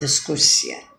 discursiva.